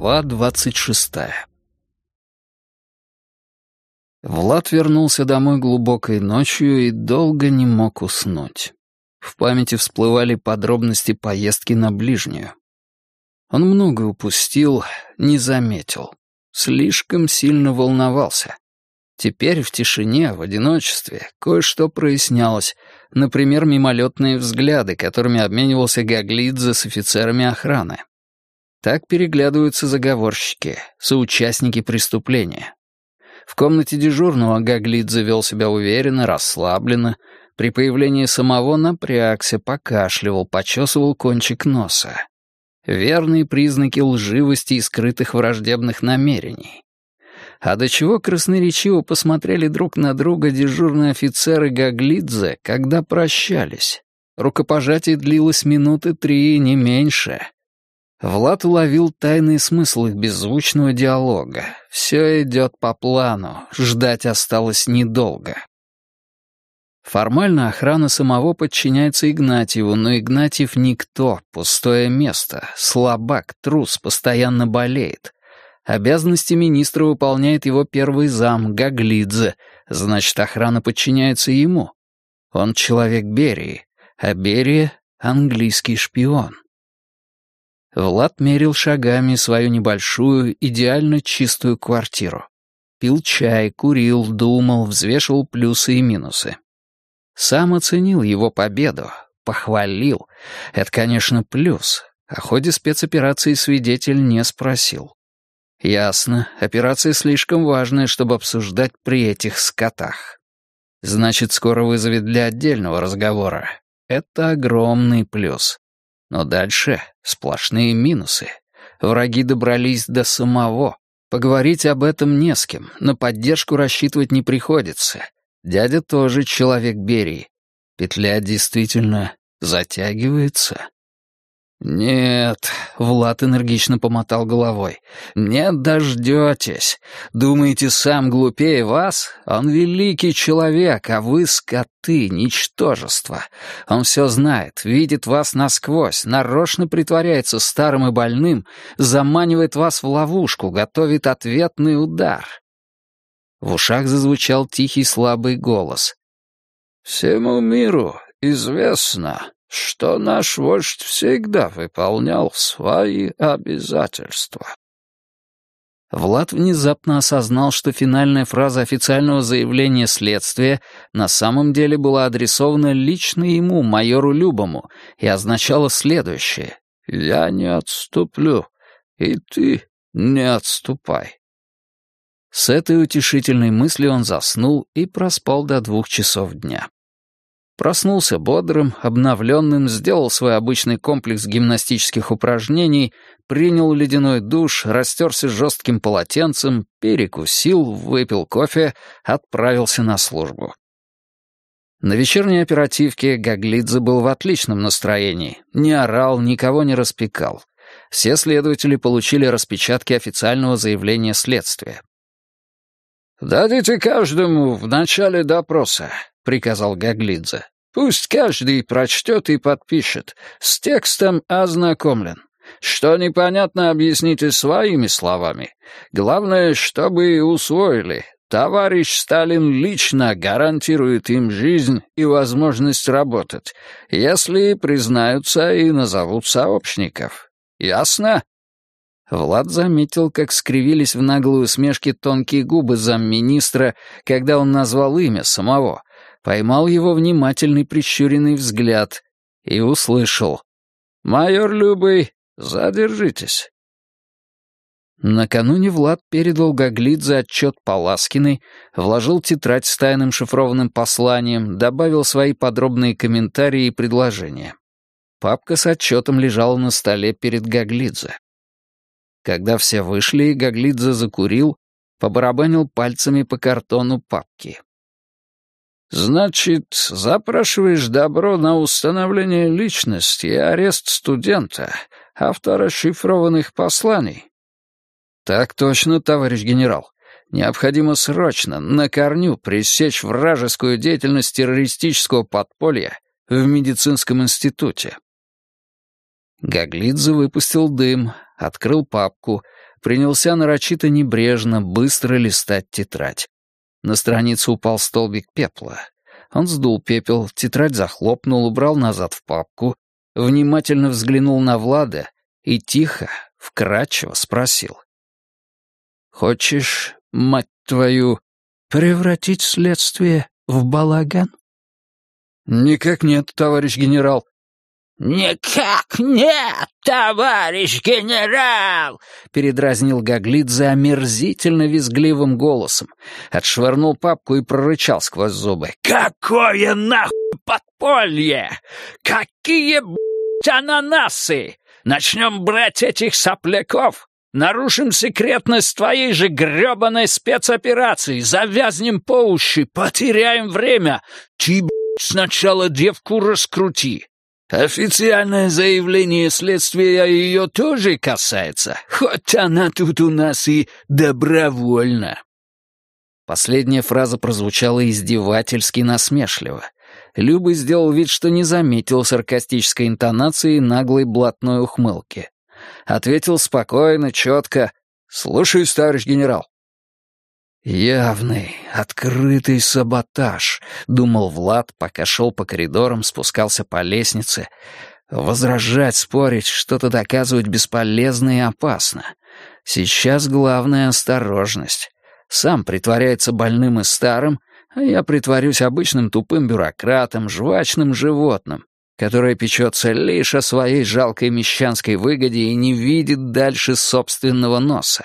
Глава двадцать шестая Влад вернулся домой глубокой ночью и долго не мог уснуть. В памяти всплывали подробности поездки на ближнюю. Он много упустил, не заметил. Слишком сильно волновался. Теперь в тишине, в одиночестве, кое-что прояснялось. Например, мимолетные взгляды, которыми обменивался Гаглидзе с офицерами охраны. Так переглядываются заговорщики, соучастники преступления. В комнате дежурного Гаглидзе вел себя уверенно, расслабленно. При появлении самого напрягся, покашливал, почесывал кончик носа. Верные признаки лживости и скрытых враждебных намерений. А до чего красноречиво посмотрели друг на друга дежурные офицеры Гаглидзе, когда прощались. Рукопожатие длилось минуты три, не меньше. Влад уловил тайный смысл их беззвучного диалога. Все идет по плану, ждать осталось недолго. Формально охрана самого подчиняется Игнатьеву, но Игнатьев никто, пустое место, слабак, трус, постоянно болеет. Обязанности министра выполняет его первый зам, Гаглидзе, значит, охрана подчиняется ему. Он человек Берии, а Берия — английский шпион. Влад мерил шагами свою небольшую, идеально чистую квартиру. Пил чай, курил, думал, взвешивал плюсы и минусы. Сам оценил его победу, похвалил. Это, конечно, плюс. О ходе спецоперации свидетель не спросил. Ясно, операция слишком важная, чтобы обсуждать при этих скотах. Значит, скоро вызовет для отдельного разговора. Это огромный плюс. Но дальше сплошные минусы. Враги добрались до самого. Поговорить об этом не с кем, на поддержку рассчитывать не приходится. Дядя тоже человек Берии. Петля действительно затягивается. «Нет», — Влад энергично помотал головой, — «не дождетесь. Думаете, сам глупее вас? Он великий человек, а вы скоты, ничтожество. Он все знает, видит вас насквозь, нарочно притворяется старым и больным, заманивает вас в ловушку, готовит ответный удар». В ушах зазвучал тихий слабый голос. «Всему миру известно, что наш вождь всегда выполнял свои обязательства. Влад внезапно осознал, что финальная фраза официального заявления следствия на самом деле была адресована лично ему, майору Любому, и означала следующее. «Я не отступлю, и ты не отступай». С этой утешительной мыслью он заснул и проспал до двух часов дня. Проснулся бодрым, обновленным, сделал свой обычный комплекс гимнастических упражнений, принял ледяной душ, растерся жестким полотенцем, перекусил, выпил кофе, отправился на службу. На вечерней оперативке Гаглидзе был в отличном настроении, не орал, никого не распекал. Все следователи получили распечатки официального заявления следствия. «Дадите каждому в начале допроса», — приказал Гаглидзе. «Пусть каждый прочтет и подпишет. С текстом ознакомлен. Что непонятно, объясните своими словами. Главное, чтобы усвоили. Товарищ Сталин лично гарантирует им жизнь и возможность работать, если признаются и назовут сообщников. Ясно?» Влад заметил, как скривились в наглую усмешке тонкие губы замминистра, когда он назвал имя самого, поймал его внимательный прищуренный взгляд и услышал. «Майор Любый, задержитесь». Накануне Влад передал Гаглидзе отчет Паласкиной, вложил тетрадь с тайным шифрованным посланием, добавил свои подробные комментарии и предложения. Папка с отчетом лежала на столе перед Гаглидзе. Когда все вышли, Гаглидзе закурил, побарабанил пальцами по картону папки. «Значит, запрашиваешь добро на установление личности и арест студента, автора шифрованных посланий?» «Так точно, товарищ генерал. Необходимо срочно, на корню, пресечь вражескую деятельность террористического подполья в медицинском институте». Гаглидзе выпустил дым, открыл папку, принялся нарочито небрежно, быстро листать тетрадь. На страницу упал столбик пепла. Он сдул пепел, тетрадь захлопнул, убрал назад в папку, внимательно взглянул на Влада и тихо, вкрадчиво спросил. «Хочешь, мать твою, превратить следствие в балаган?» «Никак нет, товарищ генерал», «Никак нет, товарищ генерал!» — передразнил Гаглидзе омерзительно визгливым голосом, отшвырнул папку и прорычал сквозь зубы. «Какое нахуй подполье! Какие, блядь, ананасы! Начнем брать этих сопляков, нарушим секретность твоей же грёбаной спецоперации, завязнем по уши, потеряем время. Ты, блядь, сначала девку раскрути!» Официальное заявление следствия ее тоже касается, хоть она тут у нас и добровольно. Последняя фраза прозвучала издевательски насмешливо. Люба сделал вид, что не заметил саркастической интонации и наглой блатной ухмылки. Ответил спокойно, четко. «Слушаюсь, товарищ генерал». «Явный, открытый саботаж», — думал Влад, пока шел по коридорам, спускался по лестнице. Возражать, спорить, что-то доказывать бесполезно и опасно. Сейчас главная осторожность. Сам притворяется больным и старым, а я притворюсь обычным тупым бюрократом, жвачным животным, которое печется лишь о своей жалкой мещанской выгоде и не видит дальше собственного носа.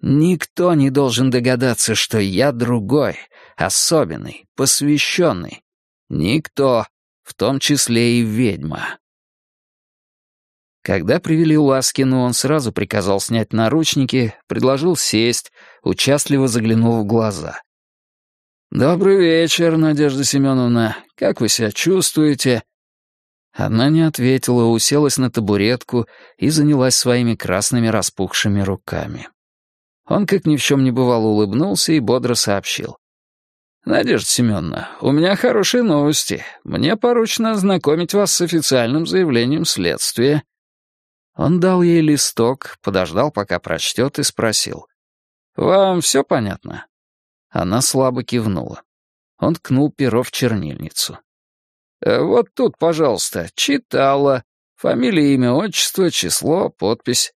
Никто не должен догадаться, что я другой, особенный, посвященный. Никто, в том числе и ведьма. Когда привели Ласкину, он сразу приказал снять наручники, предложил сесть, участливо заглянул в глаза. «Добрый вечер, Надежда Семеновна. Как вы себя чувствуете?» Она не ответила, уселась на табуретку и занялась своими красными распухшими руками. Он, как ни в чем не бывало, улыбнулся и бодро сообщил. «Надежда Семеновна, у меня хорошие новости. Мне поручено ознакомить вас с официальным заявлением следствия». Он дал ей листок, подождал, пока прочтет, и спросил. «Вам все понятно?» Она слабо кивнула. Он ткнул перо в чернильницу. «Э, «Вот тут, пожалуйста, читала. Фамилия, имя, отчество, число, подпись.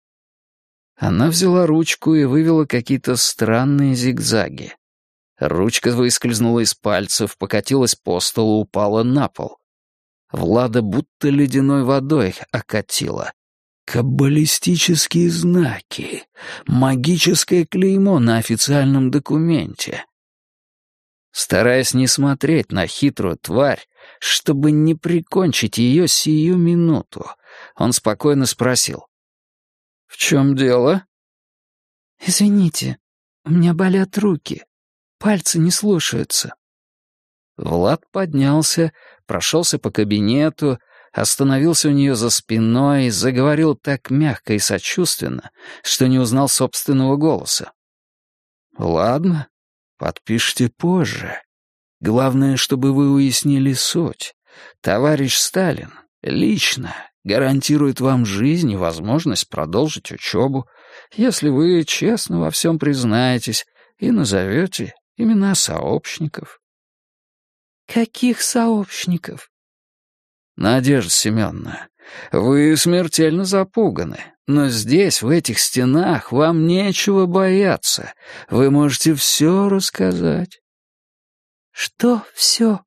Она взяла ручку и вывела какие-то странные зигзаги. Ручка выскользнула из пальцев, покатилась по столу, упала на пол. Влада будто ледяной водой окатила. Каббалистические знаки. Магическое клеймо на официальном документе. Стараясь не смотреть на хитрую тварь, чтобы не прикончить ее сию минуту, он спокойно спросил. «В чем дело?» «Извините, у меня болят руки. Пальцы не слушаются». Влад поднялся, прошелся по кабинету, остановился у нее за спиной и заговорил так мягко и сочувственно, что не узнал собственного голоса. «Ладно, подпишите позже. Главное, чтобы вы уяснили суть. Товарищ Сталин лично гарантирует вам жизнь и возможность продолжить учебу, если вы честно во всем признаетесь и назовете имена сообщников. Каких сообщников? Надежда Семеновна, вы смертельно запуганы, но здесь, в этих стенах, вам нечего бояться. Вы можете все рассказать. Что все?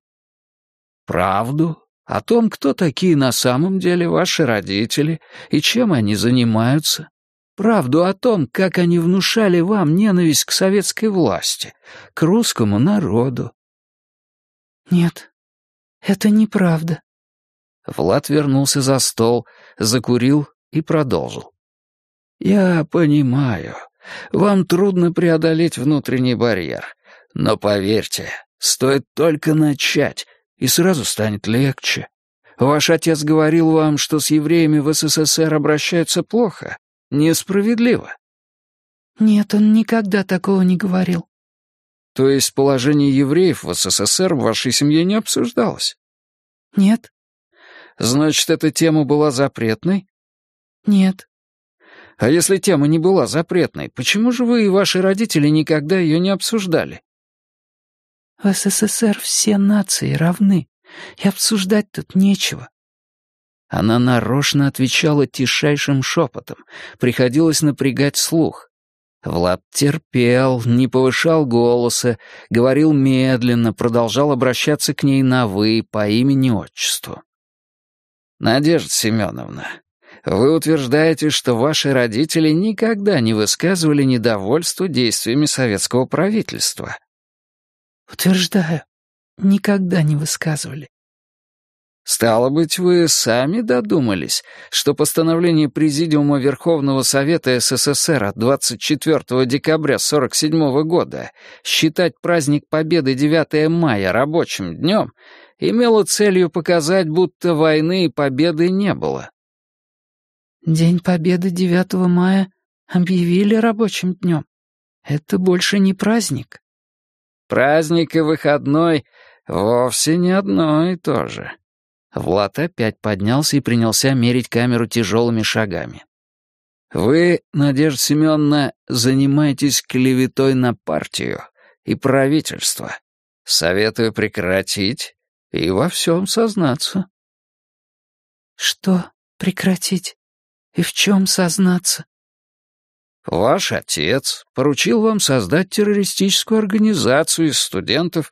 Правду, о том, кто такие на самом деле ваши родители и чем они занимаются. Правду о том, как они внушали вам ненависть к советской власти, к русскому народу. Нет, это неправда. Влад вернулся за стол, закурил и продолжил. «Я понимаю, вам трудно преодолеть внутренний барьер, но поверьте, стоит только начать, и сразу станет легче. Ваш отец говорил вам, что с евреями в СССР обращаются плохо, несправедливо. Нет, он никогда такого не говорил. То есть положение евреев в СССР в вашей семье не обсуждалось? Нет. Значит, эта тема была запретной? Нет. А если тема не была запретной, почему же вы и ваши родители никогда ее не обсуждали? В СССР все нации равны, и обсуждать тут нечего. Она нарочно отвечала тишайшим шепотом, приходилось напрягать слух. Влад терпел, не повышал голоса, говорил медленно, продолжал обращаться к ней на «вы» по имени-отчеству. «Надежда Семеновна, вы утверждаете, что ваши родители никогда не высказывали недовольство действиями советского правительства?» «Утверждаю, никогда не высказывали. Стало быть, вы сами додумались, что постановление Президиума Верховного Совета СССР от 24 декабря 1947 года считать праздник Победы 9 мая рабочим днем имело целью показать, будто войны и победы не было. День Победы 9 мая объявили рабочим днем. Это больше не праздник. Праздник и выходной вовсе не одно и то же. Влад опять поднялся и принялся мерить камеру тяжелыми шагами. «Вы, Надежда Семеновна, занимаетесь клеветой на партию и правительство. Советую прекратить и во всем сознаться». «Что прекратить? И в чем сознаться?» Ваш отец поручил вам создать террористическую организацию из студентов,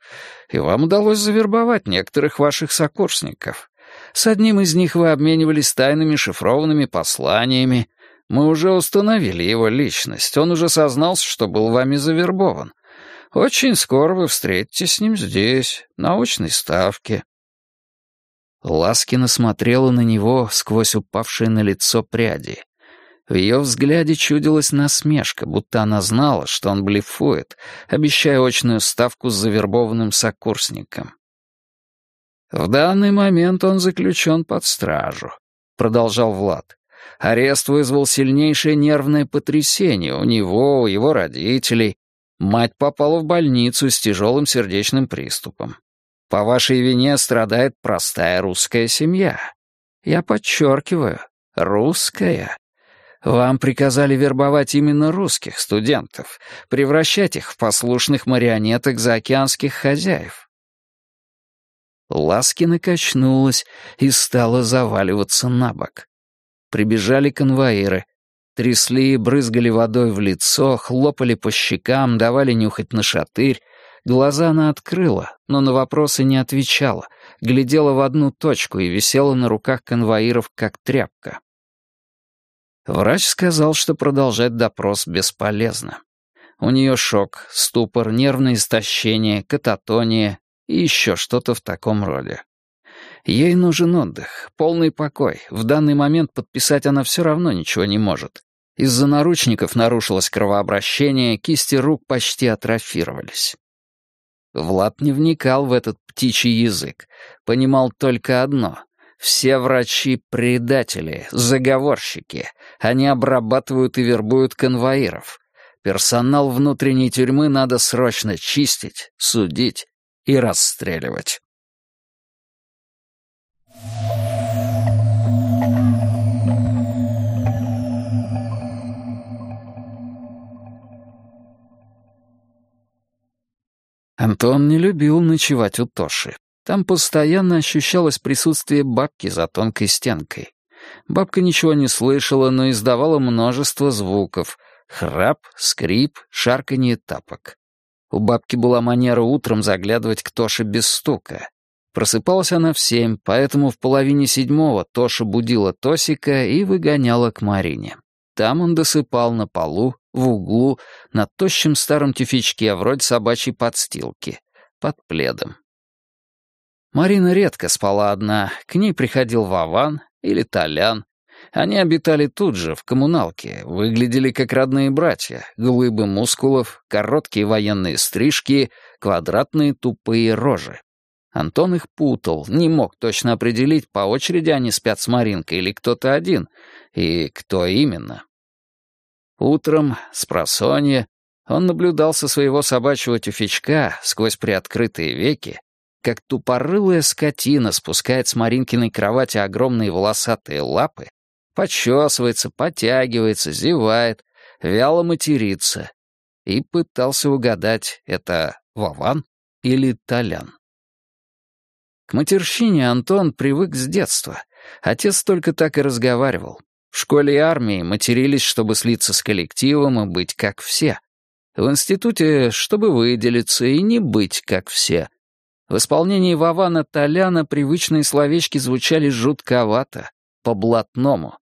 и вам удалось завербовать некоторых ваших сокурсников. С одним из них вы обменивались тайными шифрованными посланиями. Мы уже установили его личность. Он уже сознался, что был вами завербован. Очень скоро вы встретитесь с ним здесь, на очной ставке». Ласкина смотрела на него сквозь упавшие на лицо пряди. В ее взгляде чудилась насмешка, будто она знала, что он блефует, обещая очную ставку с завербованным сокурсником. «В данный момент он заключен под стражу», — продолжал Влад. «Арест вызвал сильнейшее нервное потрясение у него, у его родителей. Мать попала в больницу с тяжелым сердечным приступом. По вашей вине страдает простая русская семья. Я подчеркиваю, русская. Вам приказали вербовать именно русских студентов, превращать их в послушных марионеток заокеанских хозяев. Ласкина качнулась и стала заваливаться на бок. Прибежали конвоиры. Трясли брызгали водой в лицо, хлопали по щекам, давали нюхать на шатырь. Глаза она открыла, но на вопросы не отвечала, глядела в одну точку и висела на руках конвоиров, как тряпка. Врач сказал, что продолжать допрос бесполезно. У нее шок, ступор, нервное истощение, кататония, и еще что-то в таком роде. Ей нужен отдых, полный покой. В данный момент подписать она все равно ничего не может. Из-за наручников нарушилось кровообращение, кисти рук почти атрофировались. Влад не вникал в этот птичий язык. Понимал только одно. Все врачи — предатели, заговорщики. Они обрабатывают и вербуют конвоиров. Персонал внутренней тюрьмы надо срочно чистить, судить и расстреливать. Антон не любил ночевать у Тоши. Там постоянно ощущалось присутствие бабки за тонкой стенкой. Бабка ничего не слышала, но издавала множество звуков — храп, скрип, шарканье тапок. У бабки была манера утром заглядывать к Тоше без стука. Просыпалась она в семь, поэтому в половине седьмого Тоша будила Тосика и выгоняла к Марине. Там он досыпал на полу, в углу, на тощем старом тюфячке, вроде собачьей подстилки, под пледом. Марина редко спала одна, к ней приходил Вован или Толян, они обитали тут же, в коммуналке, выглядели как родные братья, глыбы мускулов, короткие военные стрижки, квадратные тупые рожи. Антон их путал, не мог точно определить, по очереди они спят с Маринкой или кто-то один, и кто именно. Утром, с просонья, он наблюдал со своего собачьего тюфячка сквозь приоткрытые веки, как тупорылая скотина спускает с Маринкиной кровати огромные волосатые лапы Почесывается, потягивается, зевает, вяло матерится. И пытался угадать, это Вован или Толян. К матерщине Антон привык с детства. Отец только так и разговаривал. В школе и армии матерились, чтобы слиться с коллективом и быть как все. В институте, чтобы выделиться и не быть как все. В исполнении Вована Толяна привычные словечки звучали жутковато, по-блатному.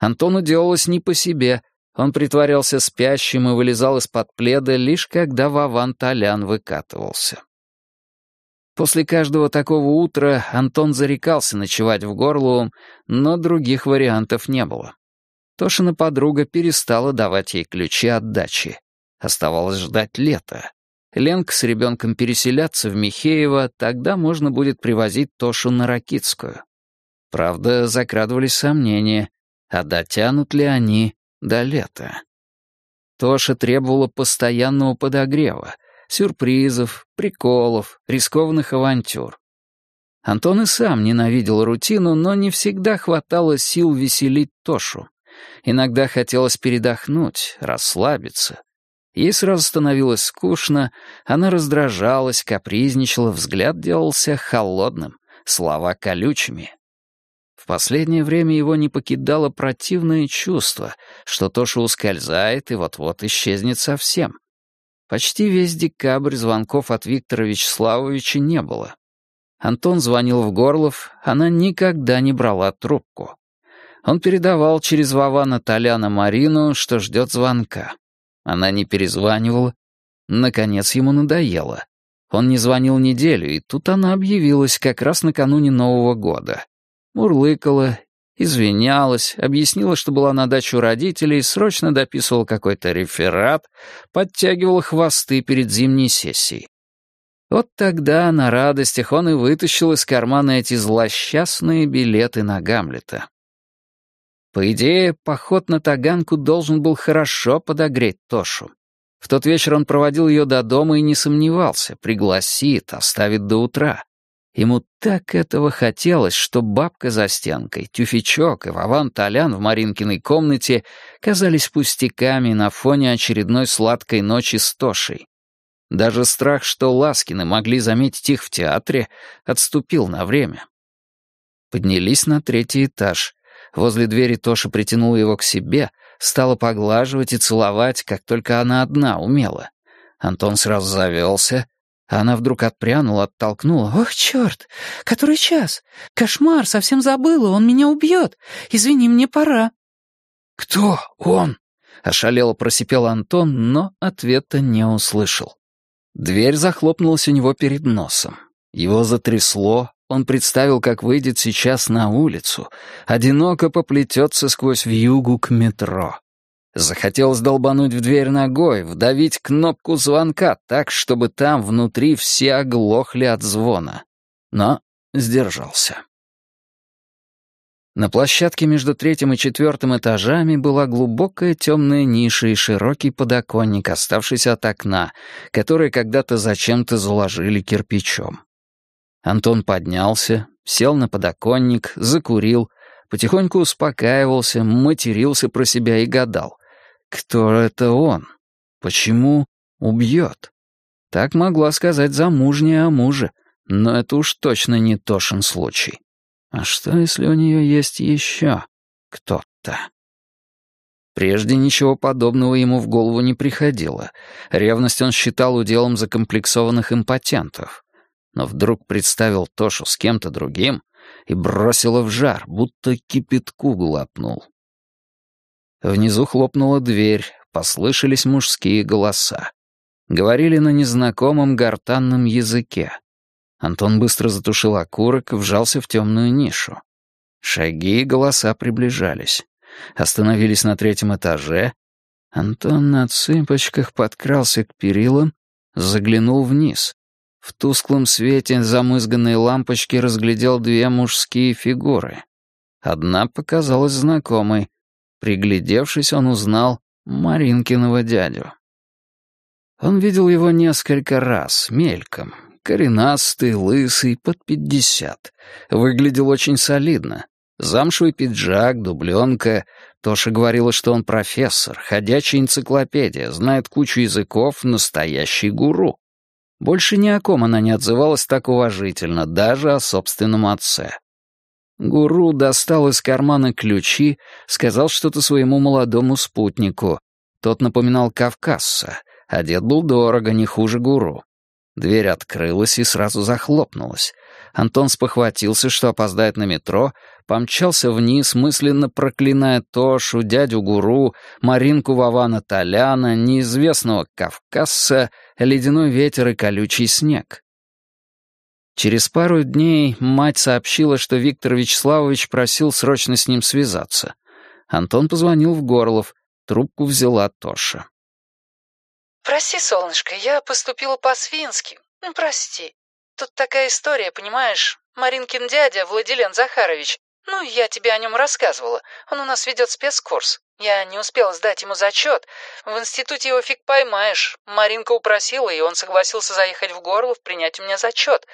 Антону делалось не по себе. Он притворялся спящим и вылезал из-под пледа, лишь когда Вован Толян выкатывался. После каждого такого утра Антон зарекался ночевать в Горловом, но других вариантов не было. Тошина подруга перестала давать ей ключи от дачи. Оставалось ждать лета. Ленка с ребенком переселятся в Михеево, тогда можно будет привозить Тошу на Ракитскую. Правда, закрадывались сомнения, а дотянут ли они до лета? Тоша требовала постоянного подогрева, сюрпризов, приколов, рискованных авантюр. Антон и сам ненавидел рутину, но не всегда хватало сил веселить Тошу. Иногда хотелось передохнуть, расслабиться. Ей сразу становилось скучно, она раздражалась, капризничала, взгляд делался холодным, слова колючими. В последнее время его не покидало противное чувство, что Тоша ускользает и вот-вот исчезнет совсем. Почти весь декабрь звонков от Виктора Вячеславовича не было. Антон звонил в Горлов, она никогда не брала трубку. Он передавал через Вована Толяна Марину, что ждет звонка. Она не перезванивала. Наконец ему надоело. Он не звонил неделю, и тут она объявилась как раз накануне Нового года. Мурлыкала извинялась, объяснила, что была на даче у родителей, срочно дописывала какой-то реферат, подтягивала хвосты перед зимней сессией. Вот тогда на радостях он и вытащил из кармана эти злосчастные билеты на Гамлета. По идее, поход на Таганку должен был хорошо подогреть Тошу. В тот вечер он проводил ее до дома и не сомневался, пригласит, оставит до утра. Ему так этого хотелось, что бабка за стенкой, тюфячок и Вован Толян в Маринкиной комнате казались пустяками на фоне очередной сладкой ночи с Тошей. Даже страх, что Ласкины могли заметить их в театре, отступил на время. Поднялись на третий этаж. Возле двери Тоша притянула его к себе, стала поглаживать и целовать, как только она одна умела. Антон сразу завелся, она вдруг отпрянула, оттолкнула. «Ох, черт! Который час? Кошмар! Совсем забыла! Он меня убьет! Извини, мне пора!» «Кто он?» — ошалело просипел Антон, но ответа не услышал. Дверь захлопнулась у него перед носом. Его затрясло, он представил, как выйдет сейчас на улицу, одиноко поплетется сквозь вьюгу к метро. Захотелось долбануть в дверь ногой, вдавить кнопку звонка так, чтобы там внутри все оглохли от звона. Но сдержался. На площадке между третьим и четвертым этажами была глубокая темная ниша и широкий подоконник, оставшийся от окна, которое когда-то зачем-то заложили кирпичом. Антон поднялся, сел на подоконник, закурил, потихоньку успокаивался, матерился про себя и гадал, кто это он? Почему убьет? Так могла сказать замужняя о муже, но это уж точно не Тошин случай. А что, если у нее есть еще кто-то? Прежде ничего подобного ему в голову не приходило. Ревность он считал уделом закомплексованных импотентов. Но вдруг представил Тошу с кем-то другим и бросило в жар, будто кипятку глотнул. Внизу хлопнула дверь, послышались мужские голоса. Говорили на незнакомом гортанном языке. Антон быстро затушил окурок и вжался в темную нишу. Шаги и голоса приближались. Остановились на третьем этаже. Антон на цыпочках подкрался к перилам, заглянул вниз. В тусклом свете замызганной лампочки разглядел две мужские фигуры. Одна показалась знакомой, Приглядевшись, он узнал Маринкиного дядю. Он видел его несколько раз, мельком. Коренастый, лысый, под пятьдесят. Выглядел очень солидно. Замшевый пиджак, дубленка. Тоша говорила, что он профессор, ходячая энциклопедия, знает кучу языков, настоящий гуру. Больше ни о ком она не отзывалась так уважительно, даже о собственном отце. Гуру достал из кармана ключи, сказал что-то своему молодому спутнику. Тот напоминал кавказца, одет был дорого, не хуже гуру. Дверь открылась и сразу захлопнулась. Антон спохватился, что опоздает на метро, помчался вниз, мысленно проклиная Тошу, дядю Гуру, Маринку Вавана Толяна, неизвестного кавказца, ледяной ветер и колючий снег. Через пару дней мать сообщила, что Виктор Вячеславович просил срочно с ним связаться. Антон позвонил в Горлов, трубку взяла Тоша. «Прости, солнышко, я поступила по-свински. Ну, прости. Тут такая история, понимаешь? Маринкин дядя, Владилен Захарович. Ну, я тебе о нем рассказывала. Он у нас ведет спецкурс. Я не успела сдать ему зачет. В институте его фиг поймаешь. Маринка упросила, и он согласился заехать в Горлов, принять у меня зачет.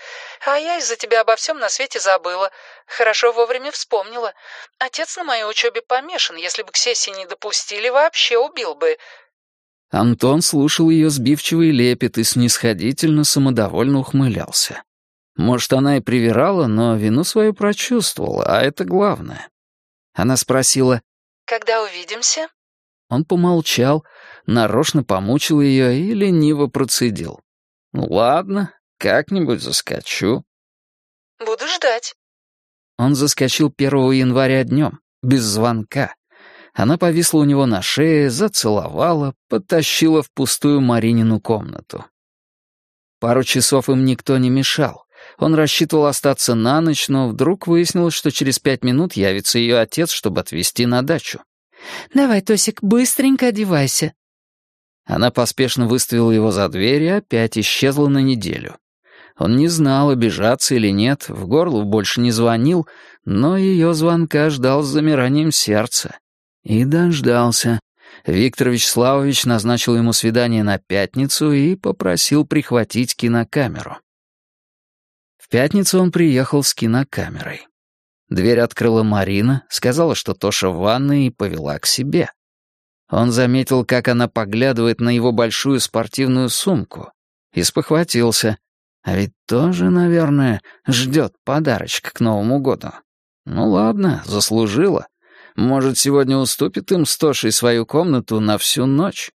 А я из-за тебя обо всем на свете забыла. Хорошо вовремя вспомнила. Отец на моей учебе помешан. Если бы к сессии не допустили, вообще убил бы. Антон слушал ее сбивчивый лепет и снисходительно самодовольно ухмылялся. Может, она и привирала, но вину свою прочувствовала, а это главное. Она спросила, «Когда увидимся?» Он помолчал, нарочно помучил ее и лениво процедил. «Ну ладно, как-нибудь заскочу». «Буду ждать». Он заскочил 1 января днем, без звонка, она повисла у него на шее, зацеловала, подтащила в пустую Маринину комнату. Пару часов им никто не мешал. Он рассчитывал остаться на ночь, но вдруг выяснилось, что через пять минут явится ее отец, чтобы отвезти на дачу. «Давай, Тосик, быстренько одевайся». Она поспешно выставила его за дверь и опять исчезла на неделю. Он не знал, обижаться или нет, в горло больше не звонил, но ее звонка ждал с замиранием сердца. И дождался. Виктор Вячеславович назначил ему свидание на пятницу и попросил прихватить кинокамеру. В пятницу он приехал с кинокамерой. Дверь открыла Марина, сказала, что Тоша в ванной и повела к себе. Он заметил, как она поглядывает на его большую спортивную сумку, и спохватился. А ведь тоже, наверное, ждет подарочка к Новому году. Ну ладно, заслужила. Может, сегодня уступит им с Тошей свою комнату на всю ночь?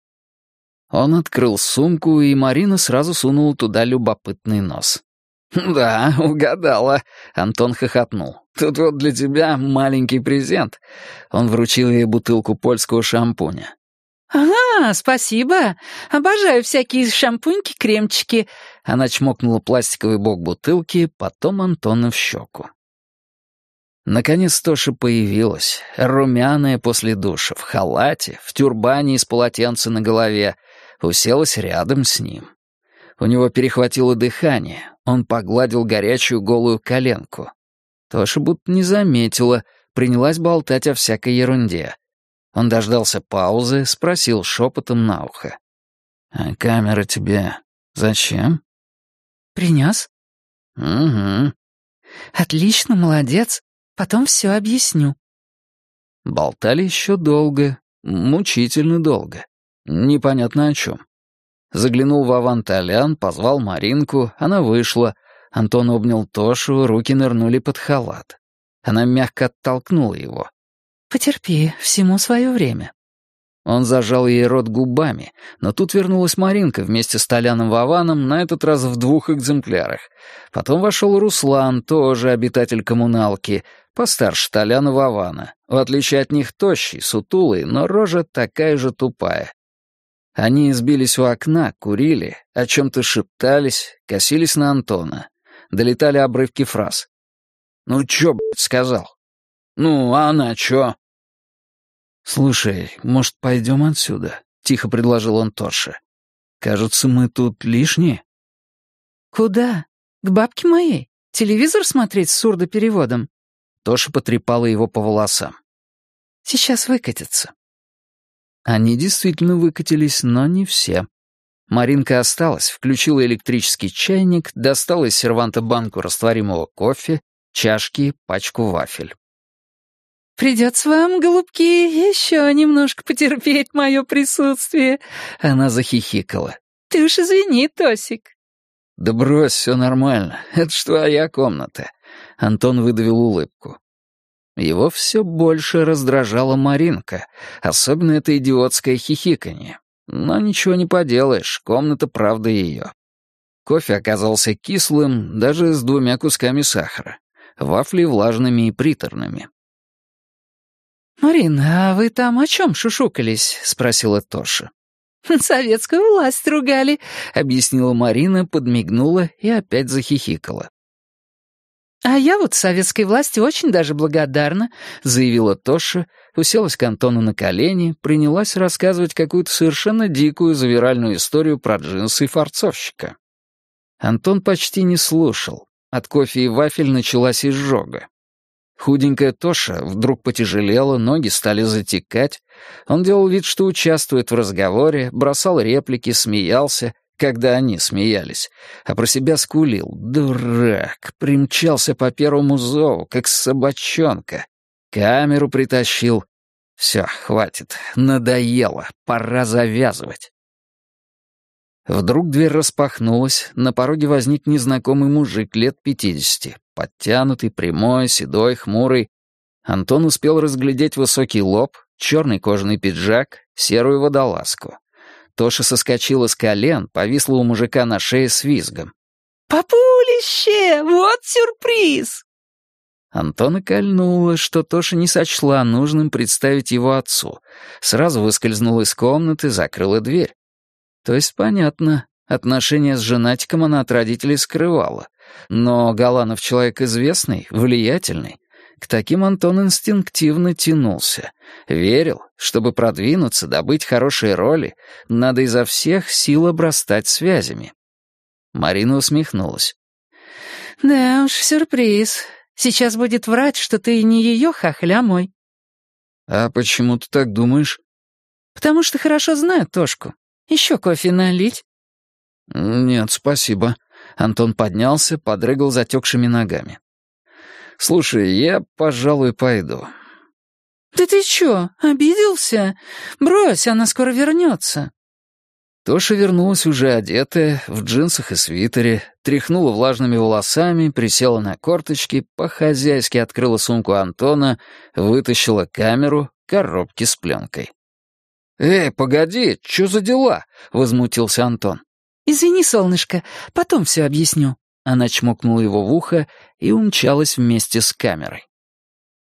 Он открыл сумку, и Марина сразу сунула туда любопытный нос. «Да, угадала», — Антон хохотнул. «Тут вот для тебя маленький презент». Он вручил ей бутылку польского шампуня. «Ага, спасибо. Обожаю всякие шампуньки, кремчики». Она чмокнула пластиковый бок бутылки, потом Антона в щеку. Наконец Тоша появилась, румяная после душа, в халате, в тюрбане из полотенца на голове, уселась рядом с ним. У него перехватило дыхание, он погладил горячую голую коленку. Тоша будто не заметила, принялась болтать о всякой ерунде. Он дождался паузы, спросил шепотом на ухо. «А камера тебе зачем?» «Принес?» «Угу». «Отлично, молодец. Потом все объясню». Болтали еще долго, мучительно долго. Непонятно о чем. Заглянул в Аванталян, позвал Маринку, она вышла. Антон обнял Тошу, руки нырнули под халат. Она мягко оттолкнула его. «Потерпи, всему свое время». Он зажал ей рот губами, но тут вернулась Маринка вместе с Толяном Вованом, на этот раз в двух экземплярах. Потом вошел Руслан, тоже обитатель коммуналки, постарше Толяна Вована. В отличие от них тощий, сутулый, но рожа такая же тупая. Они избились у окна, курили, о чем-то шептались, косились на Антона. Долетали обрывки фраз. «Ну чё, блядь, сказал?» «Ну, а она чё?» «Слушай, может, пойдем отсюда?» — тихо предложил он Торше. «Кажется, мы тут лишние». «Куда? К бабке моей? Телевизор смотреть с сурдопереводом?» Тоша потрепала его по волосам. «Сейчас выкатится». Они действительно выкатились, но не все. Маринка осталась, включила электрический чайник, достала из серванта банку растворимого кофе, чашки, пачку вафель. «Придется вам, голубки, еще немножко потерпеть мое присутствие», — она захихикала. «Ты уж извини, Тосик». «Да брось, все нормально. Это ж твоя комната». Антон выдавил улыбку. Его все больше раздражала Маринка, особенно это идиотское хихиканье. Но ничего не поделаешь, комната правда ее. Кофе оказался кислым, даже с двумя кусками сахара. Вафли влажными и приторными. «Марин, а вы там о чем шушукались?» — спросила Тоша. «Советскую власть ругали», — объяснила Марина, подмигнула и опять захихикала. «А я вот советской власти очень даже благодарна», — заявила Тоша, уселась к Антону на колени, принялась рассказывать какую-то совершенно дикую завиральную историю про джинсы и форцовщика. Антон почти не слушал. От кофе и вафель началась изжога. Худенькая Тоша вдруг потяжелела, ноги стали затекать. Он делал вид, что участвует в разговоре, бросал реплики, смеялся, когда они смеялись, а про себя скулил. Дурак, примчался по первому зову, как собачонка. Камеру притащил. Все, хватит, надоело, пора завязывать. Вдруг дверь распахнулась, на пороге возник незнакомый мужик лет пятидесяти, подтянутый, прямой, седой, хмурый. Антон успел разглядеть высокий лоб, черный кожаный пиджак, серую водолазку. Тоша соскочила с колен, повисла у мужика на шее с визгом. «Папулище! Вот сюрприз!» Антона кольнуло, что Тоша не сочла нужным представить его отцу. Сразу выскользнула из комнаты, закрыла дверь. То есть, понятно, отношения с женатиком она от родителей скрывала. Но Галанов человек известный, влиятельный. К таким Антон инстинктивно тянулся. Верил, чтобы продвинуться, добыть хорошие роли, надо изо всех сил обрастать связями. Марина усмехнулась. «Да уж, сюрприз. Сейчас будет врать, что ты не ее хохля мой». «А почему ты так думаешь?» «Потому что хорошо знаю Тошку. Еще кофе налить?» «Нет, спасибо». Антон поднялся, подрыгал затекшими ногами. «Слушай, я, пожалуй, пойду». «Да ты чё, обиделся? Брось, она скоро вернется». Тоша вернулась уже одетая, в джинсах и свитере, тряхнула влажными волосами, присела на корточки, по-хозяйски открыла сумку Антона, вытащила камеру, коробки с пленкой. «Эй, погоди, что за дела?» — возмутился Антон. «Извини, солнышко, потом все объясню». Она чмокнула его в ухо и умчалась вместе с камерой.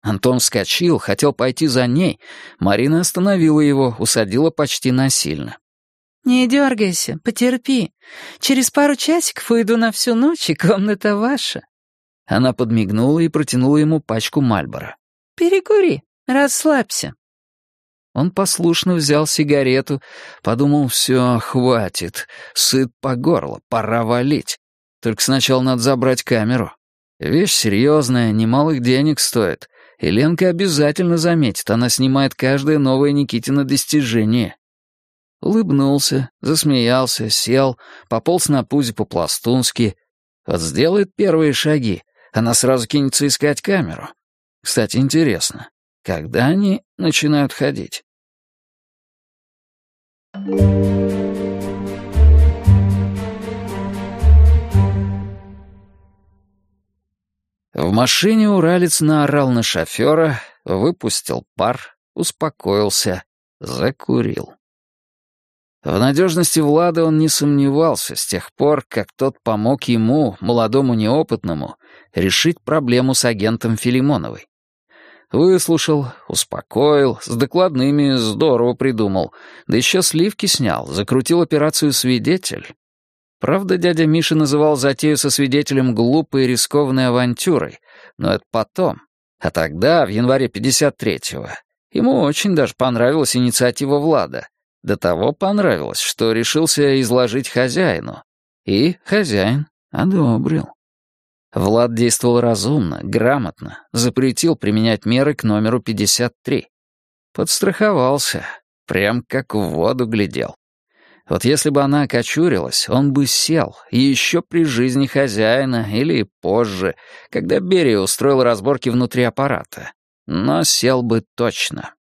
Антон вскочил, хотел пойти за ней. Марина остановила его, усадила почти насильно. «Не дергайся, потерпи. Через пару часиков уйду на всю ночь, и комната ваша». Она подмигнула и протянула ему пачку Мальбора. «Перекури, расслабься». Он послушно взял сигарету, подумал, все, хватит, сыт по горло, пора валить. Только сначала надо забрать камеру. Вещь серьезная, немалых денег стоит. И Ленка обязательно заметит, она снимает каждое новое Никитино достижение. Улыбнулся, засмеялся, сел, пополз на пузе по-пластунски. Вот сделает первые шаги, она сразу кинется искать камеру. Кстати, интересно, когда они начинают ходить? В машине уралец наорал на шофера, выпустил пар, успокоился, закурил. В надежности Влада он не сомневался с тех пор, как тот помог ему, молодому неопытному, решить проблему с агентом Филимоновой. Выслушал, успокоил, с докладными здорово придумал, да еще сливки снял, закрутил операцию «Свидетель». Правда, дядя Миша называл затею со свидетелем глупой и рискованной авантюрой, но это потом. А тогда, в январе 53-го, ему очень даже понравилась инициатива Влада. До того понравилось, что решился изложить хозяину. И хозяин одобрил. Влад действовал разумно, грамотно, запретил применять меры к номеру 53. Подстраховался, прям как в воду глядел. Вот если бы она окочурилась, он бы сел, и еще при жизни хозяина или позже, когда Берия устроил разборки внутри аппарата. но сел бы точно.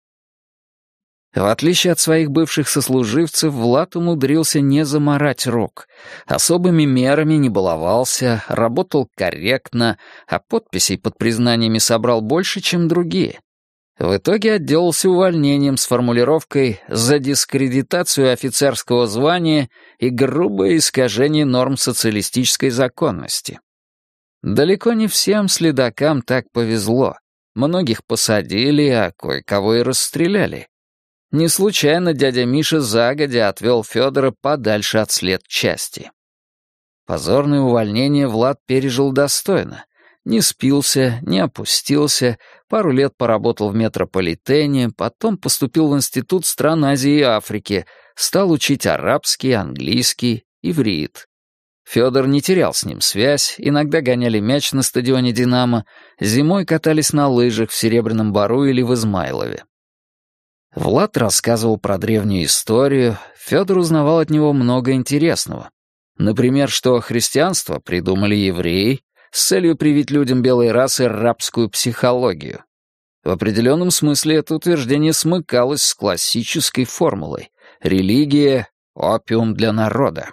В отличие от своих бывших сослуживцев, Влад умудрился не заморать рук. Особыми мерами не баловался, работал корректно, а подписей под признаниями собрал больше, чем другие. В итоге отделался увольнением с формулировкой «за дискредитацию офицерского звания и грубое искажение норм социалистической законности». Далеко не всем следакам так повезло. Многих посадили, а кое-кого и расстреляли. Не случайно дядя Миша загодя отвел Федора подальше от след части. Позорное увольнение Влад пережил достойно. Не спился, не опустился, пару лет поработал в метрополитене, потом поступил в Институт стран Азии и Африки, стал учить арабский, английский, иврит. Федор не терял с ним связь, иногда гоняли мяч на стадионе «Динамо», зимой катались на лыжах в Серебряном Бару или в Измайлове. Влад рассказывал про древнюю историю, Федор узнавал от него много интересного. Например, что христианство придумали евреи с целью привить людям белой расы рабскую психологию. В определенном смысле это утверждение смыкалось с классической формулой «религия — опиум для народа».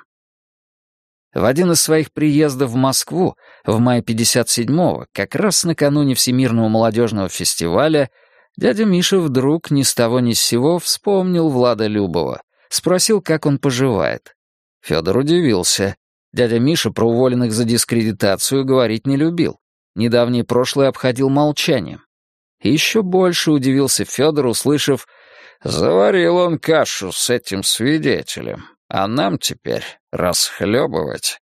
В один из своих приездов в Москву в мае 57-го, как раз накануне Всемирного молодежного фестиваля, Дядя Миша вдруг ни с того ни с сего вспомнил Влада Любова, спросил, как он поживает. Федор удивился. Дядя Миша про уволенных за дискредитацию говорить не любил. Недавнее прошлое обходил молчанием. еще больше удивился Федор, услышав «Заварил он кашу с этим свидетелем, а нам теперь расхлебывать».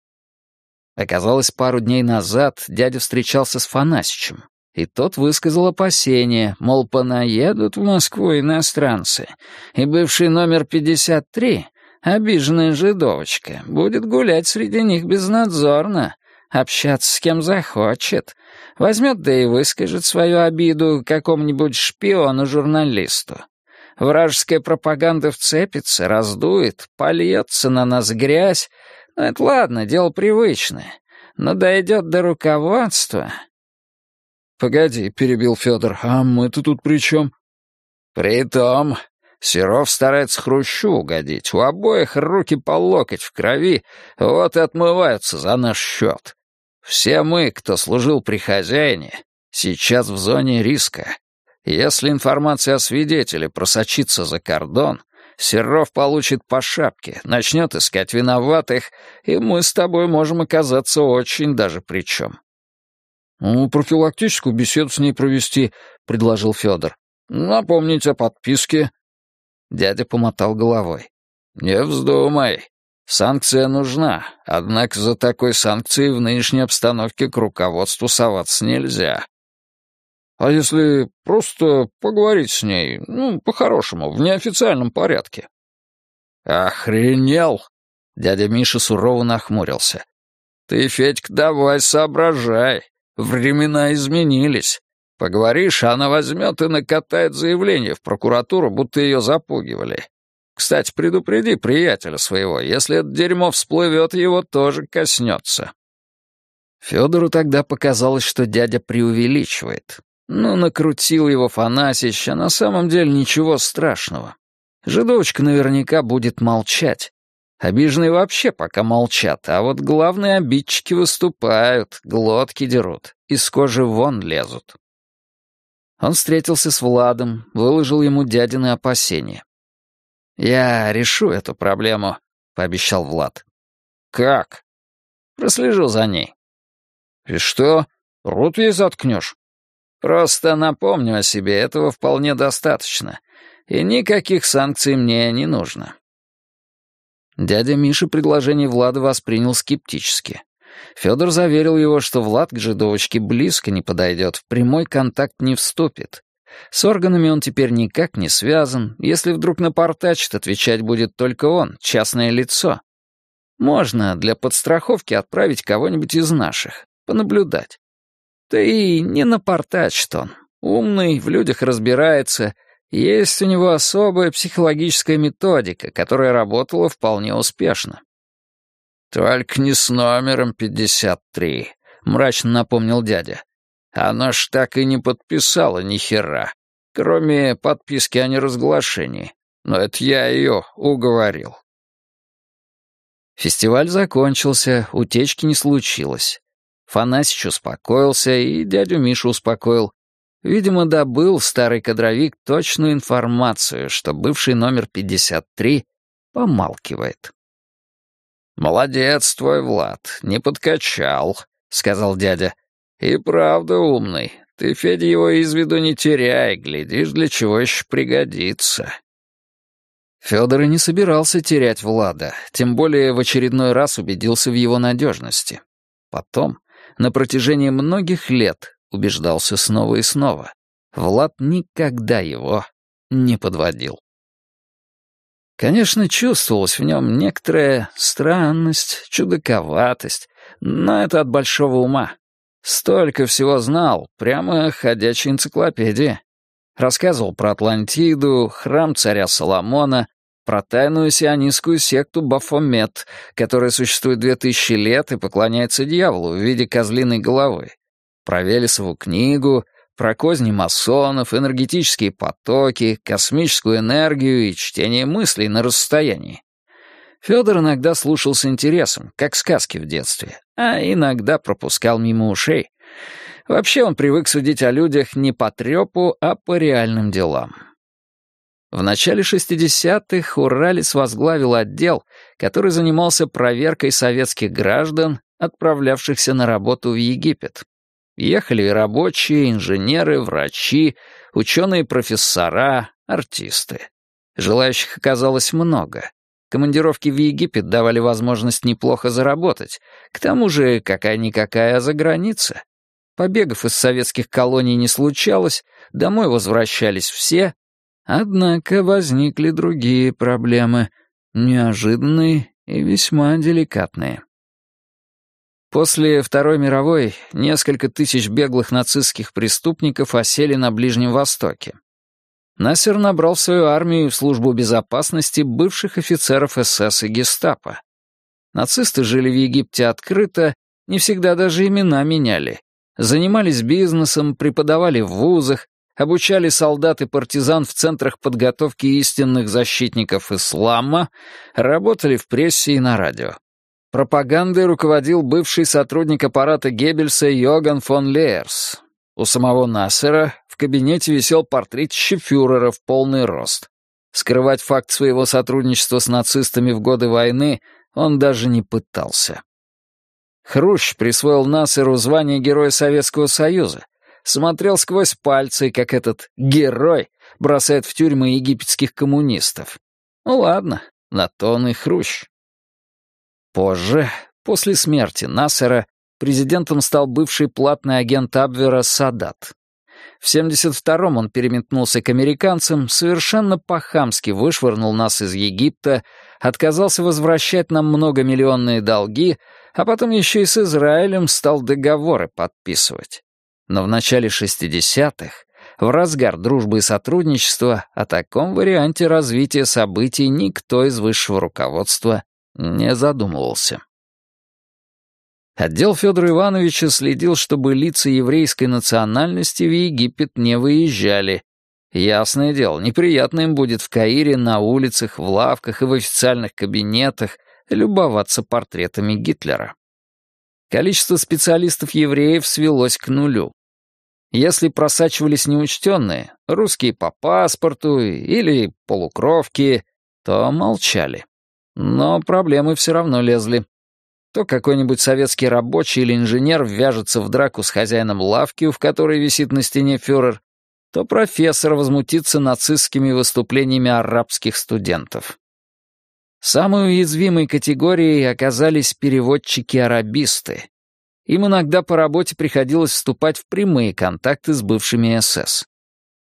Оказалось, пару дней назад дядя встречался с Фанасичем. И тот высказал опасение, мол, понаедут в Москву иностранцы, и бывший номер 53, обиженная жидовочка, будет гулять среди них безнадзорно, общаться с кем захочет, возьмет да и выскажет свою обиду какому-нибудь шпиону-журналисту. Вражеская пропаганда вцепится, раздует, польется на нас грязь. Ну, это ладно, дело привычное. Но дойдет до руководства, «Погоди», — перебил Федор, — «а мы-то тут при чем?» «Притом, Серов старается Хрущу угодить. У обоих руки по локоть в крови, вот и отмываются за наш счет. Все мы, кто служил при хозяине, сейчас в зоне риска. Если информация о свидетеле просочится за кордон, Серов получит по шапке, начнет искать виноватых, и мы с тобой можем оказаться очень даже при чем. «Ну, профилактическую беседу с ней провести», — предложил Федор. «Напомнить о подписке». Дядя помотал головой. «Не вздумай. Санкция нужна, однако за такой санкцией в нынешней обстановке к руководству соваться нельзя». «А если просто поговорить с ней, ну, по-хорошему, в неофициальном порядке?» «Охренел!» — дядя Миша сурово нахмурился. «Ты, Федька, давай соображай. Времена изменились. Поговоришь, она возьмет и накатает заявление в прокуратуру, будто ее запугивали. Кстати, предупреди приятеля своего, если это дерьмо всплывет, его тоже коснется. Федору тогда показалось, что дядя преувеличивает. Ну, накрутил его Фанасич, а на самом деле ничего страшного. Жидовочка наверняка будет молчать. Обиженные вообще пока молчат, а вот главные обидчики выступают, глотки дерут, из кожи вон лезут. Он встретился с Владом, выложил ему дядины опасения. «Я решу эту проблему», — пообещал Влад. «Как?» «Прослежу за ней». «И что, рот ей заткнешь?» «Просто напомню о себе, этого вполне достаточно, и никаких санкций мне не нужно. Дядя Миша предложение Влада воспринял скептически. Федор заверил его, что Влад к жидовочке близко не подойдет, в прямой контакт не вступит. С органами он теперь никак не связан, если вдруг напортачит, отвечать будет только он, частное лицо. Можно для подстраховки отправить кого-нибудь из наших, понаблюдать. Да и не напортачит он. Умный, в людях разбирается, есть у него особая психологическая методика, которая работала вполне успешно. «Только не с номером 53», — мрачно напомнил дядя. Оно ж так и не подписало ни хера, кроме подписки о неразглашении. Но это я ее уговорил. Фестиваль закончился, утечки не случилось. Фанасич успокоился, и дядю Мишу успокоил. Видимо, добыл старый кадровик точную информацию, что бывший номер 53 помалкивает. «Молодец твой, Влад, не подкачал», — сказал дядя. «И правда умный. Ты, Федя, его из виду не теряй, глядишь, для чего еще пригодится». Федор и не собирался терять Влада, тем более в очередной раз убедился в его надежности. Потом, на протяжении многих лет, убеждался снова и снова. Влад никогда его не подводил. Конечно, чувствовалась в нем некоторая странность, чудаковатость, но это от большого ума. Столько всего знал, прямо ходячая энциклопедия. Рассказывал про Атлантиду, храм царя Соломона, про тайную сионистскую секту Бафомет, которая существует две тысячи лет и поклоняется дьяволу в виде козлиной головы, про Велесову книгу, про козни масонов, энергетические потоки, космическую энергию и чтение мыслей на расстоянии. Федор иногда слушал с интересом, как сказки в детстве, а иногда пропускал мимо ушей. Вообще он привык судить о людях не по трепу, а по реальным делам. В начале 60-х Уралис возглавил отдел, который занимался проверкой советских граждан, отправлявшихся на работу в Египет. Ехали рабочие, инженеры, врачи, ученые-профессора, артисты. Желающих оказалось много. Командировки в Египет давали возможность неплохо заработать. К тому же, какая-никакая за граница. Побегов из советских колоний не случалось, домой возвращались все, Однако возникли другие проблемы, неожиданные и весьма деликатные. После Второй мировой несколько тысяч беглых нацистских преступников осели на Ближнем Востоке. Нассер набрал в свою армию в службу безопасности бывших офицеров СС и гестапо. Нацисты жили в Египте открыто, не всегда даже имена меняли. Занимались бизнесом, преподавали в вузах, обучали солдат и партизан в центрах подготовки истинных защитников ислама, работали в прессе и на радио. Пропагандой руководил бывший сотрудник аппарата Геббельса Йоган фон Леерс. У самого Нассера в кабинете висел портрет фюрера в полный рост. Скрывать факт своего сотрудничества с нацистами в годы войны он даже не пытался. Хрущ присвоил Нассеру звание Героя Советского Союза, смотрел сквозь пальцы, как этот герой бросает в тюрьмы египетских коммунистов. Ну ладно, на то он и хрущ. Позже, после смерти Насера, президентом стал бывший платный агент Абвера Садат. В 72-м он переметнулся к американцам, совершенно по-хамски вышвырнул нас из Египта, отказался возвращать нам многомиллионные долги, а потом еще и с Израилем стал договоры подписывать. Но в начале 60-х, в разгар дружбы и сотрудничества, о таком варианте развития событий никто из высшего руководства не задумывался. Отдел Федора Ивановича следил, чтобы лица еврейской национальности в Египет не выезжали. Ясное дело, неприятно им будет в Каире на улицах, в лавках и в официальных кабинетах любоваться портретами Гитлера. Количество специалистов-евреев свелось к нулю. Если просачивались неучтенные, русские по паспорту или полукровки, то молчали. Но проблемы все равно лезли. То какой-нибудь советский рабочий или инженер ввяжется в драку с хозяином лавки, в которой висит на стене фюрер, то профессор возмутится нацистскими выступлениями арабских студентов. Самой уязвимой категорией оказались переводчики-арабисты. Им иногда по работе приходилось вступать в прямые контакты с бывшими СС.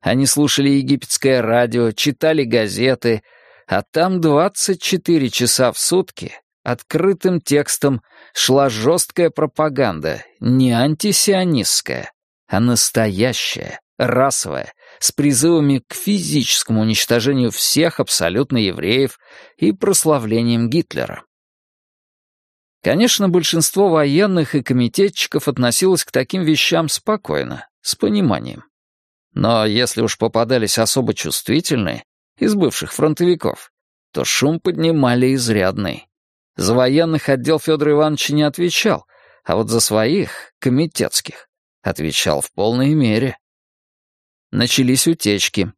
Они слушали египетское радио, читали газеты, а там 24 часа в сутки открытым текстом шла жесткая пропаганда, не антисионистская, а настоящая, расовая, с призывами к физическому уничтожению всех абсолютно евреев и прославлением Гитлера. Конечно, большинство военных и комитетчиков относилось к таким вещам спокойно, с пониманием. Но если уж попадались особо чувствительные, из бывших фронтовиков, то шум поднимали изрядный. За военных отдел Федора Ивановича не отвечал, а вот за своих, комитетских, отвечал в полной мере. Начались утечки.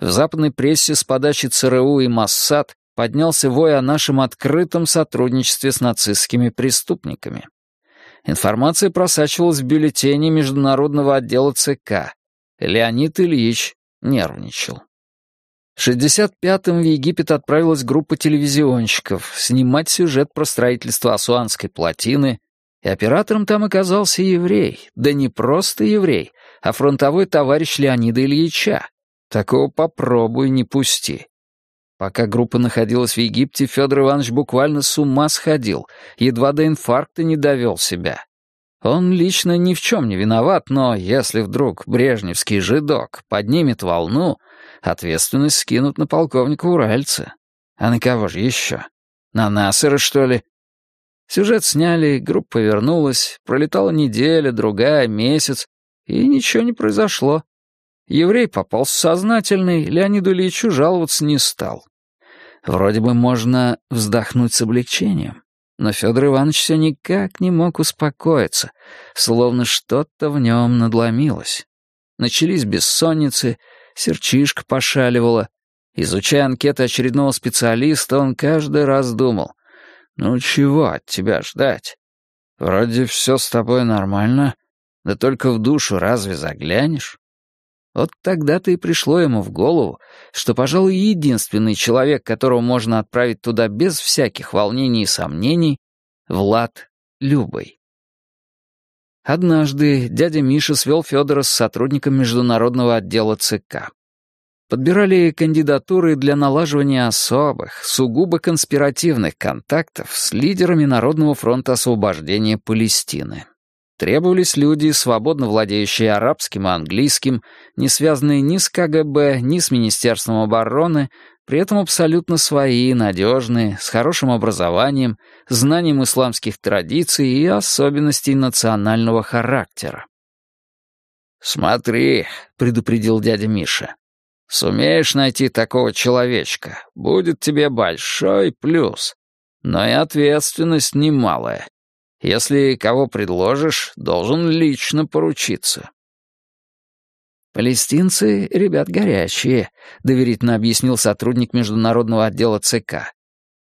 В западной прессе с подачи ЦРУ и Моссад поднялся вой о нашем открытом сотрудничестве с нацистскими преступниками. Информация просачивалась в бюллетени Международного отдела ЦК. Леонид Ильич нервничал. В 65-м в Египет отправилась группа телевизионщиков снимать сюжет про строительство Асуанской плотины, и оператором там оказался еврей, да не просто еврей, а фронтовой товарищ Леонида Ильича. Такого попробуй не пусти. Пока группа находилась в Египте, Федор Иванович буквально с ума сходил, едва до инфаркта не довел себя. Он лично ни в чем не виноват, но если вдруг брежневский жидок поднимет волну, ответственность скинут на полковника Уральца. А на кого же еще? На Насера, что ли? Сюжет сняли, группа вернулась, пролетала неделя, другая, месяц, и ничего не произошло. Еврей попался сознательный, Леониду Ильичу жаловаться не стал. Вроде бы можно вздохнуть с облегчением, но Федор Иванович все никак не мог успокоиться, словно что-то в нем надломилось. Начались бессонницы, серчишка пошаливала. Изучая анкеты очередного специалиста, он каждый раз думал, «Ну чего от тебя ждать? Вроде все с тобой нормально, да только в душу разве заглянешь?» Вот тогда-то и пришло ему в голову, что, пожалуй, единственный человек, которого можно отправить туда без всяких волнений и сомнений, Влад Любой. Однажды дядя Миша свел Федора с сотрудником международного отдела ЦК. Подбирали кандидатуры для налаживания особых, сугубо конспиративных контактов с лидерами Народного фронта освобождения Палестины. Требовались люди, свободно владеющие арабским и английским, не связанные ни с КГБ, ни с Министерством обороны, при этом абсолютно свои, надежные, с хорошим образованием, знанием исламских традиций и особенностей национального характера. «Смотри», — предупредил дядя Миша, — «сумеешь найти такого человечка, будет тебе большой плюс, но и ответственность немалая. Если кого предложишь, должен лично поручиться». «Палестинцы — ребят горячие», — доверительно объяснил сотрудник международного отдела ЦК.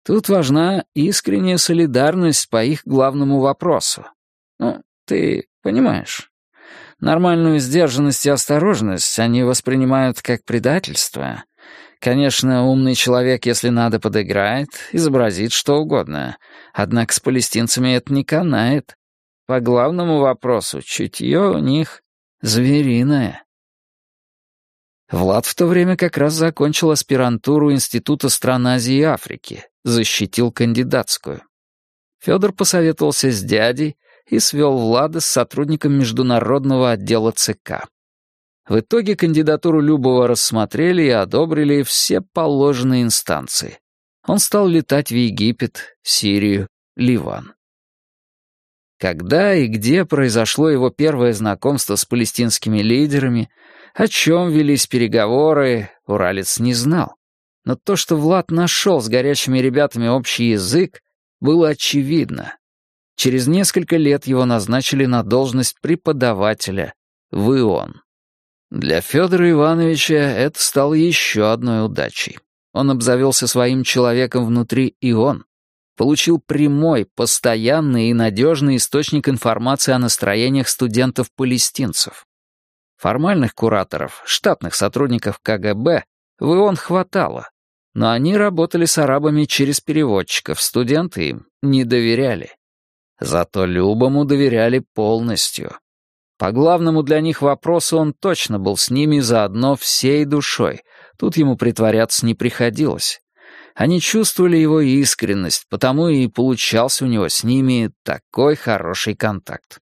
«Тут важна искренняя солидарность по их главному вопросу. Ну, ты понимаешь. Нормальную сдержанность и осторожность они воспринимают как предательство, Конечно, умный человек, если надо, подыграет, изобразит что угодно. Однако с палестинцами это не канает. По главному вопросу чутье у них звериное. Влад в то время как раз закончил аспирантуру Института стран Азии и Африки, защитил кандидатскую. Федор посоветовался с дядей и свел Влада с сотрудником международного отдела ЦК. В итоге кандидатуру Любова рассмотрели и одобрили все положенные инстанции. Он стал летать в Египет, Сирию, Ливан. Когда и где произошло его первое знакомство с палестинскими лидерами, о чем велись переговоры, Уралец не знал. Но то, что Влад нашел с горячими ребятами общий язык, было очевидно. Через несколько лет его назначили на должность преподавателя в ИОН. Для Федора Ивановича это стало еще одной удачей. Он обзавелся своим человеком внутри и он получил прямой, постоянный и надежный источник информации о настроениях студентов-палестинцев. Формальных кураторов, штатных сотрудников КГБ в ИОН хватало, но они работали с арабами через переводчиков, студенты им не доверяли. Зато Любому доверяли полностью. По главному для них вопросу он точно был с ними заодно всей душой. Тут ему притворяться не приходилось. Они чувствовали его искренность, потому и получался у него с ними такой хороший контакт.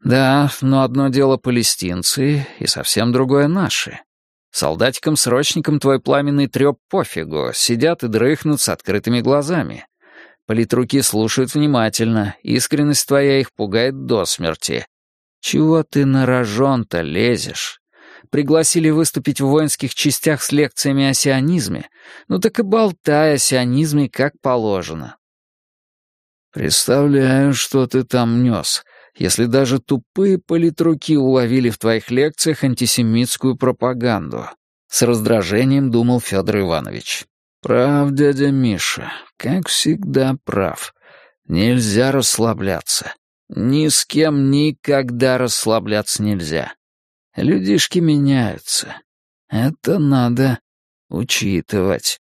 Да, но одно дело палестинцы, и совсем другое наши. Солдатикам-срочникам твой пламенный трёп пофигу, сидят и дрыхнут с открытыми глазами. Политруки слушают внимательно, искренность твоя их пугает до смерти. Чего ты на рожон-то лезешь? Пригласили выступить в воинских частях с лекциями о сионизме? Ну так и болтай о сионизме как положено. Представляю, что ты там нес, если даже тупые политруки уловили в твоих лекциях антисемитскую пропаганду. С раздражением думал Федор Иванович. Прав, дядя Миша, как всегда прав. Нельзя расслабляться. Ни с кем никогда расслабляться нельзя. Людишки меняются. Это надо учитывать.